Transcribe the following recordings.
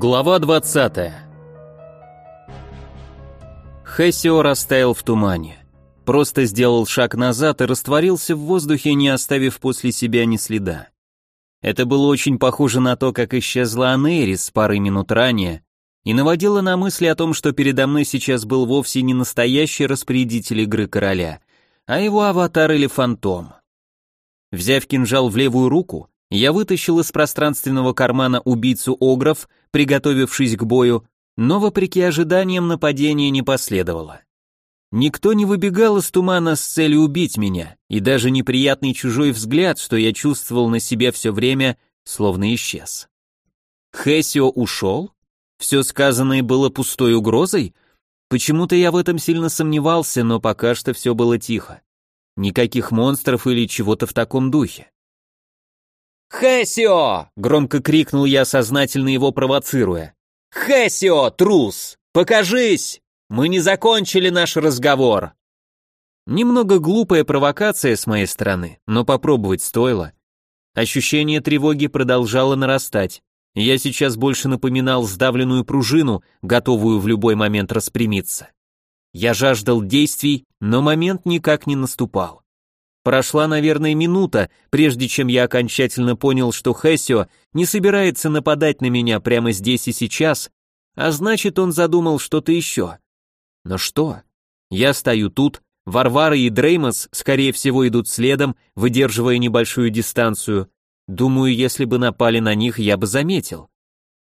Глава 20 Хессио растаял в тумане. Просто сделал шаг назад и растворился в воздухе, не оставив после себя ни следа. Это было очень похоже на то, как исчезла Анерис парой минут ранее, и наводило на мысли о том, что передо мной сейчас был вовсе не настоящий распорядитель игры короля, а его аватар или фантом. Взяв кинжал в левую руку, я вытащил из пространственного кармана убийцу Огров, приготовившись к бою, но вопреки ожиданиям нападения не последовало. Никто не выбегал из тумана с целью убить меня, и даже неприятный чужой взгляд, что я чувствовал на себе все время, словно исчез. Хессио ушел? Все сказанное было пустой угрозой? Почему-то я в этом сильно сомневался, но пока что все было тихо. Никаких монстров или чего-то в таком духе. «Хэсио!» — громко крикнул я, сознательно его провоцируя. «Хэсио, трус! Покажись! Мы не закончили наш разговор!» Немного глупая провокация с моей стороны, но попробовать стоило. Ощущение тревоги продолжало нарастать. Я сейчас больше напоминал сдавленную пружину, готовую в любой момент распрямиться. Я жаждал действий, но момент никак не наступал. Прошла, наверное, минута, прежде чем я окончательно понял, что Хессио не собирается нападать на меня прямо здесь и сейчас, а значит, он задумал что-то еще. Но что? Я стою тут, Варвара и Дреймос, скорее всего, идут следом, выдерживая небольшую дистанцию. Думаю, если бы напали на них, я бы заметил.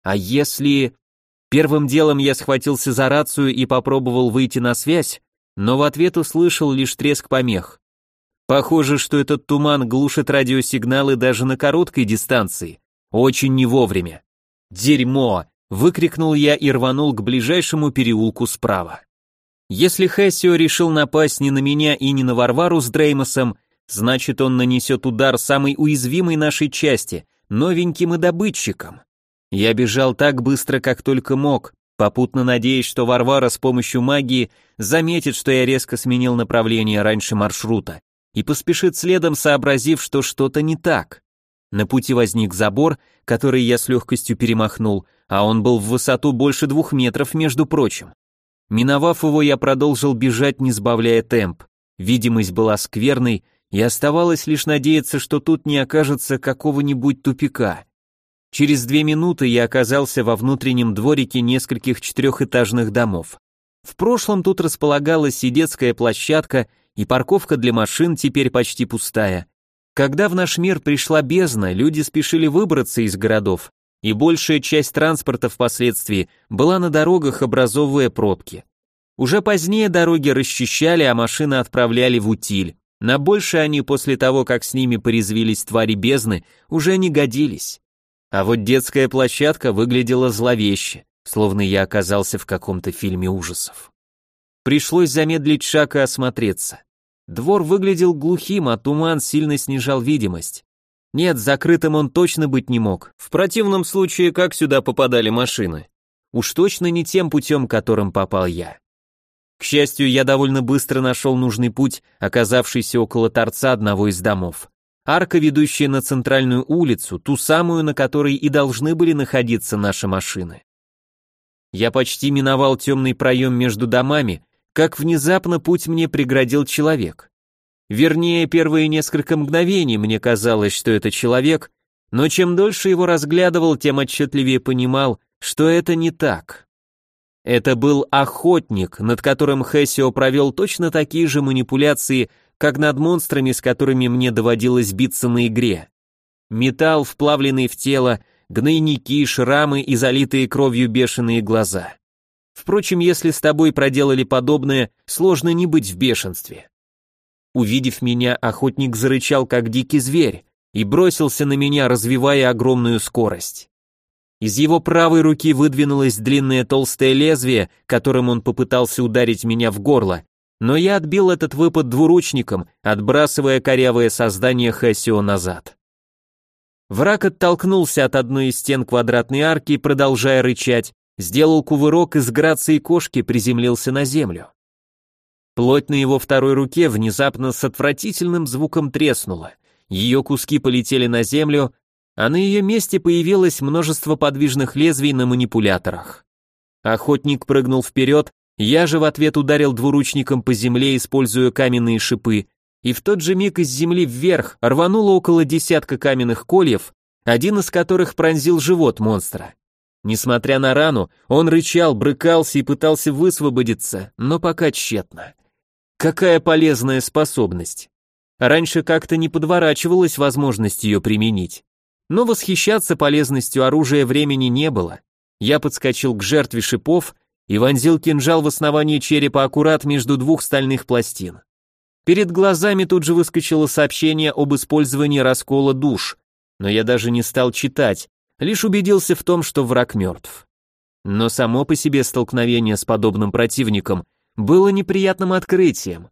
А если... Первым делом я схватился за рацию и попробовал выйти на связь, но в ответ услышал лишь треск помех. Похоже, что этот туман глушит радиосигналы даже на короткой дистанции. Очень не вовремя. «Дерьмо!» — выкрикнул я и рванул к ближайшему переулку справа. Если Хессио решил напасть не на меня и не на Варвару с Дреймосом, значит он нанесет удар самой уязвимой нашей части, новеньким и добытчикам. Я бежал так быстро, как только мог, попутно надеясь, что Варвара с помощью магии заметит, что я резко сменил направление раньше маршрута и поспешит следом, сообразив, что что-то не так. На пути возник забор, который я с легкостью перемахнул, а он был в высоту больше двух метров, между прочим. Миновав его, я продолжил бежать, не сбавляя темп. Видимость была скверной, и оставалось лишь надеяться, что тут не окажется какого-нибудь тупика. Через две минуты я оказался во внутреннем дворике нескольких четырехэтажных домов. В прошлом тут располагалась и детская площадка, и парковка для машин теперь почти пустая. Когда в наш мир пришла бездна, люди спешили выбраться из городов, и большая часть транспорта впоследствии была на дорогах, образовывая пробки. Уже позднее дороги расчищали, а машины отправляли в утиль. На больше они после того, как с ними порезвились твари бездны, уже не годились. А вот детская площадка выглядела зловеще, словно я оказался в каком-то фильме ужасов. Пришлось замедлить шаг и осмотреться. Двор выглядел глухим, а туман сильно снижал видимость. Нет, закрытым он точно быть не мог. В противном случае, как сюда попадали машины? Уж точно не тем путем, которым попал я. К счастью, я довольно быстро нашел нужный путь, оказавшийся около торца одного из домов. Арка, ведущая на центральную улицу, ту самую, на которой и должны были находиться наши машины. Я почти миновал темный проем между домами, как внезапно путь мне преградил человек. Вернее, первые несколько мгновений мне казалось, что это человек, но чем дольше его разглядывал, тем отчетливее понимал, что это не так. Это был охотник, над которым Хессио провел точно такие же манипуляции, как над монстрами, с которыми мне доводилось биться на игре. Металл, вплавленный в тело, гнойники, шрамы и залитые кровью бешеные глаза. Впрочем, если с тобой проделали подобное, сложно не быть в бешенстве. Увидев меня, охотник зарычал, как дикий зверь, и бросился на меня, развивая огромную скорость. Из его правой руки выдвинулось длинное толстое лезвие, которым он попытался ударить меня в горло, но я отбил этот выпад двуручником, отбрасывая корявое создание Хэсио назад. Враг оттолкнулся от одной из стен квадратной арки, продолжая рычать, сделал кувырок и с грацией кошки приземлился на землю. Плоть на его второй руке внезапно с отвратительным звуком треснула. Ее куски полетели на землю, а на ее месте появилось множество подвижных лезвий на манипуляторах. Охотник прыгнул вперед, я же в ответ ударил двуручником по земле, используя каменные шипы, и в тот же миг из земли вверх рвануло около десятка каменных кольев, один из которых пронзил живот монстра. Несмотря на рану, он рычал, брыкался и пытался высвободиться, но пока тщетно. Какая полезная способность. Раньше как-то не подворачивалась возможность ее применить. Но восхищаться полезностью оружия времени не было. Я подскочил к жертве шипов и вонзил кинжал в основание черепа аккурат между двух стальных пластин. Перед глазами тут же выскочило сообщение об использовании раскола душ, но я даже не стал читать, лишь убедился в том, что враг мертв. Но само по себе столкновение с подобным противником было неприятным открытием.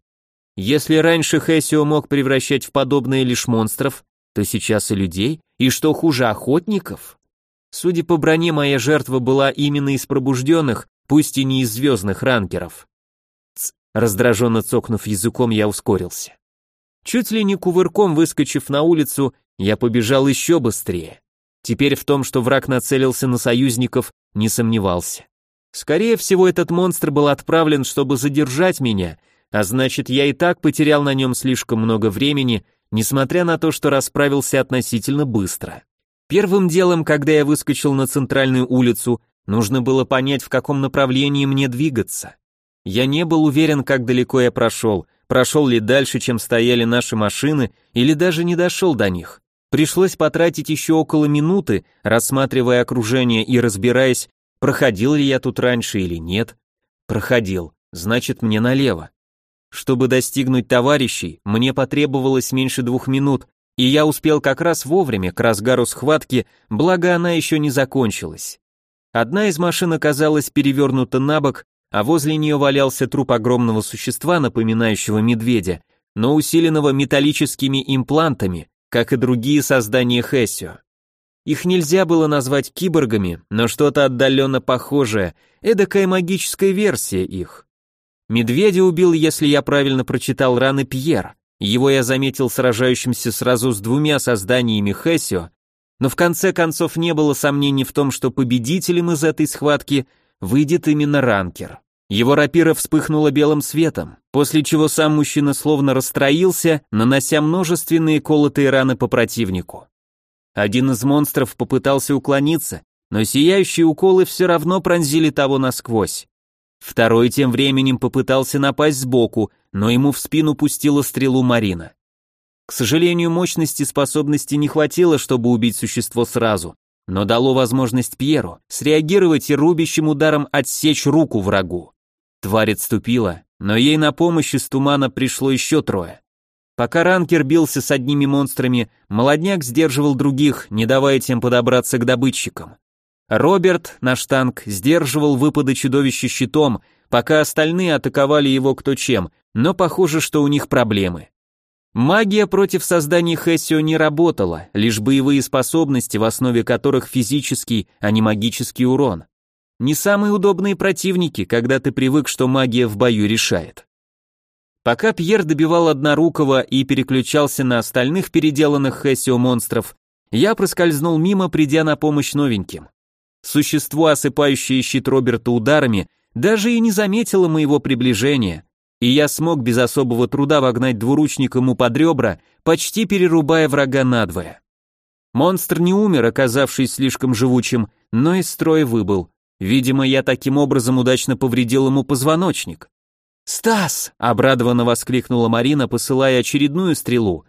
Если раньше Хессио мог превращать в подобное лишь монстров, то сейчас и людей, и что хуже охотников. Судя по броне, моя жертва была именно из пробужденных, пусть и не из звездных ранкеров. Ц, раздраженно цокнув языком, я ускорился. Чуть ли не кувырком выскочив на улицу, я побежал еще быстрее. Теперь в том, что враг нацелился на союзников, не сомневался. Скорее всего, этот монстр был отправлен, чтобы задержать меня, а значит, я и так потерял на нем слишком много времени, несмотря на то, что расправился относительно быстро. Первым делом, когда я выскочил на центральную улицу, нужно было понять, в каком направлении мне двигаться. Я не был уверен, как далеко я прошел, прошел ли дальше, чем стояли наши машины, или даже не дошел до них. Пришлось потратить еще около минуты, рассматривая окружение и разбираясь, проходил ли я тут раньше или нет. Проходил, значит мне налево. Чтобы достигнуть товарищей, мне потребовалось меньше двух минут, и я успел как раз вовремя к разгару схватки, благо она еще не закончилась. Одна из машин оказалась перевернута на бок, а возле нее валялся труп огромного существа, напоминающего медведя, но усиленного металлическими имплантами, как и другие создания Хессио. Их нельзя было назвать киборгами, но что-то отдаленно похожее, эдакая магическая версия их. Медведя убил, если я правильно прочитал раны Пьер. Его я заметил сражающимся сразу с двумя созданиями Хессио, но в конце концов не было сомнений в том, что победителем из этой схватки выйдет именно ранкер. Его рапира вспыхнула белым светом, после чего сам мужчина словно расстроился, нанося множественные колотые раны по противнику. Один из монстров попытался уклониться, но сияющие уколы все равно пронзили того насквозь. Второй тем временем попытался напасть сбоку, но ему в спину пустила стрелу Марина. К сожалению, мощности способности не хватило, чтобы убить существо сразу, но дало возможность Пьеру среагировать и рубящим ударом отсечь руку врагу. Тварь отступила, но ей на помощь из тумана пришло еще трое. Пока ранкер бился с одними монстрами, молодняк сдерживал других, не давая тем подобраться к добытчикам. Роберт, наш танк, сдерживал выпады чудовища щитом, пока остальные атаковали его кто чем, но похоже, что у них проблемы. Магия против создания Хессио не работала, лишь боевые способности, в основе которых физический, а не магический урон. Не самые удобные противники, когда ты привык, что магия в бою решает. Пока Пьер добивал однорукого и переключался на остальных переделанных Хессио монстров, я проскользнул мимо, придя на помощь новеньким. Существо, осыпающее щит Роберта ударами, даже и не заметило моего приближения, и я смог без особого труда вогнать двуручник ему под ребра, почти перерубая врага надвое. Монстр не умер, оказавшись слишком живучим, но из строя выбыл. Видимо, я таким образом удачно повредил ему позвоночник. «Стас!» — обрадованно воскликнула Марина, посылая очередную стрелу.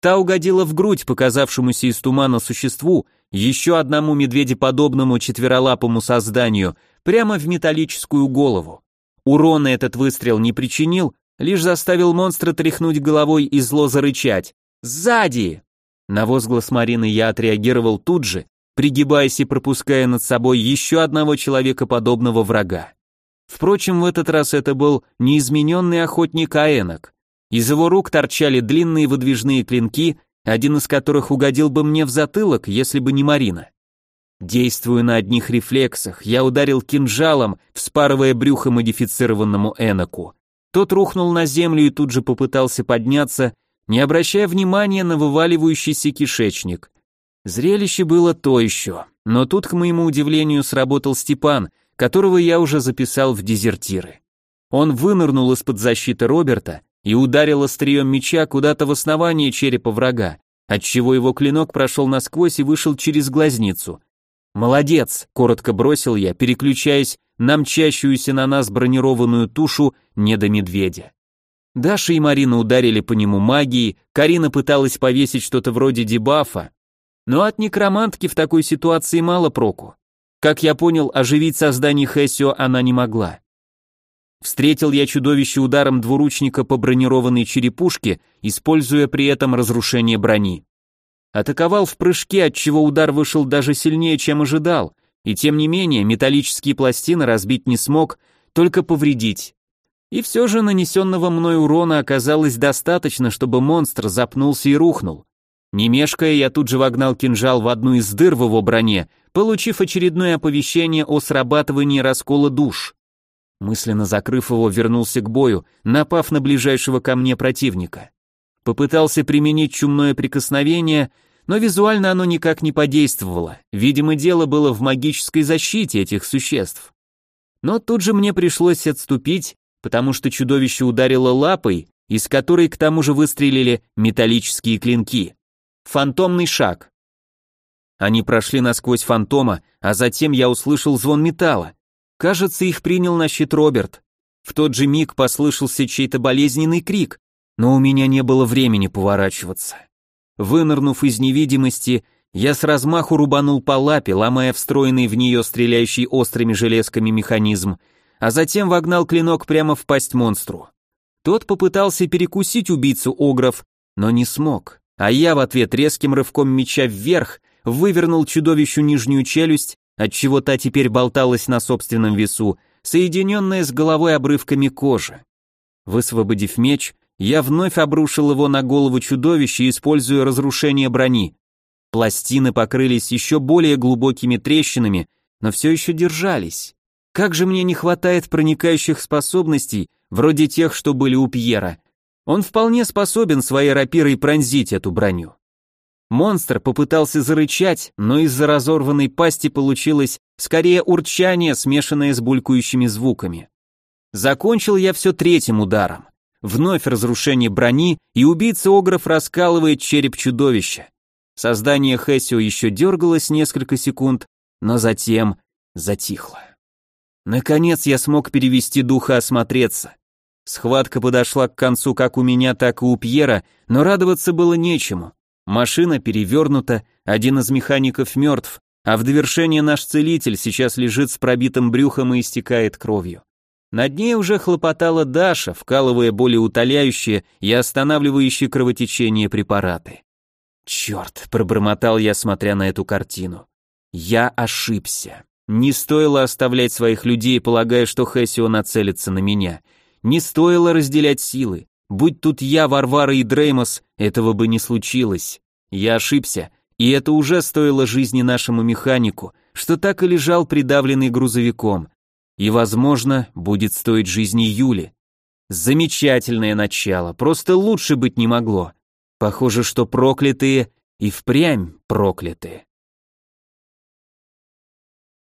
Та угодила в грудь показавшемуся из тумана существу, еще одному медведеподобному четверолапому созданию, прямо в металлическую голову. Урона этот выстрел не причинил, лишь заставил монстра тряхнуть головой и зло зарычать. «Сзади!» На возглас Марины я отреагировал тут же, пригибаясь и пропуская над собой еще одного человекоподобного врага. Впрочем, в этот раз это был неизмененный охотник Аэнок. Из его рук торчали длинные выдвижные клинки, один из которых угодил бы мне в затылок, если бы не Марина. Действуя на одних рефлексах, я ударил кинжалом, вспарывая брюхо модифицированному Эноку. Тот рухнул на землю и тут же попытался подняться, не обращая внимания на вываливающийся кишечник. Зрелище было то еще, но тут, к моему удивлению, сработал Степан, которого я уже записал в дезертиры. Он вынырнул из-под защиты Роберта и ударил острием меча куда-то в основание черепа врага, отчего его клинок прошел насквозь и вышел через глазницу. «Молодец!» — коротко бросил я, переключаясь на мчащуюся на нас бронированную тушу недомедведя. Даша и Марина ударили по нему магией, Карина пыталась повесить что-то вроде дебафа, но от некромантки в такой ситуации мало проку. Как я понял, оживить создание Хессио она не могла. Встретил я чудовище ударом двуручника по бронированной черепушке, используя при этом разрушение брони. Атаковал в прыжке, отчего удар вышел даже сильнее, чем ожидал, и тем не менее металлические пластины разбить не смог, только повредить. И все же нанесенного мной урона оказалось достаточно, чтобы монстр запнулся и рухнул. Не мешкая, я тут же вогнал кинжал в одну из дыр в его броне, получив очередное оповещение о срабатывании раскола душ. Мысленно закрыв его, вернулся к бою, напав на ближайшего ко мне противника. Попытался применить чумное прикосновение, но визуально оно никак не подействовало. Видимо, дело было в магической защите этих существ. Но тут же мне пришлось отступить, потому что чудовище ударило лапой, из которой к тому же выстрелили металлические клинки. Фантомный шаг. Они прошли насквозь фантома, а затем я услышал звон металла. Кажется, их принял на щит Роберт. В тот же миг послышался чей-то болезненный крик, но у меня не было времени поворачиваться. Вынырнув из невидимости, я с размаху рубанул по лапе, ломая встроенный в нее стреляющий острыми железками механизм, а затем вогнал клинок прямо в пасть монстру. Тот попытался перекусить убийцу огров, но не смог, а я в ответ резким рывком меча вверх вывернул чудовищу нижнюю челюсть отчего та теперь болталась на собственном весу, соединенная с головой обрывками кожи. Высвободив меч, я вновь обрушил его на голову чудовища, используя разрушение брони. Пластины покрылись еще более глубокими трещинами, но все еще держались. Как же мне не хватает проникающих способностей, вроде тех, что были у Пьера. Он вполне способен своей рапирой пронзить эту броню. Монстр попытался зарычать, но из-за разорванной пасти получилось скорее урчание, смешанное с булькающими звуками. Закончил я все третьим ударом. Вновь разрушение брони, и убийца Огров раскалывает череп чудовища. Создание Хессио еще дергалось несколько секунд, но затем затихло. Наконец я смог перевести дух и осмотреться. Схватка подошла к концу как у меня, так и у Пьера, но радоваться было нечему. Машина перевернута, один из механиков мертв, а в довершение наш целитель сейчас лежит с пробитым брюхом и истекает кровью. Над ней уже хлопотала Даша, вкалывая более утоляющие и останавливающие кровотечение препараты. «Черт», — пробормотал я, смотря на эту картину. «Я ошибся. Не стоило оставлять своих людей, полагая, что Хессио нацелится на меня. Не стоило разделять силы. Будь тут я, Варвара и Дреймос, этого бы не случилось. Я ошибся, и это уже стоило жизни нашему механику, что так и лежал придавленный грузовиком. И, возможно, будет стоить жизни Юли. Замечательное начало, просто лучше быть не могло. Похоже, что проклятые и впрямь проклятые.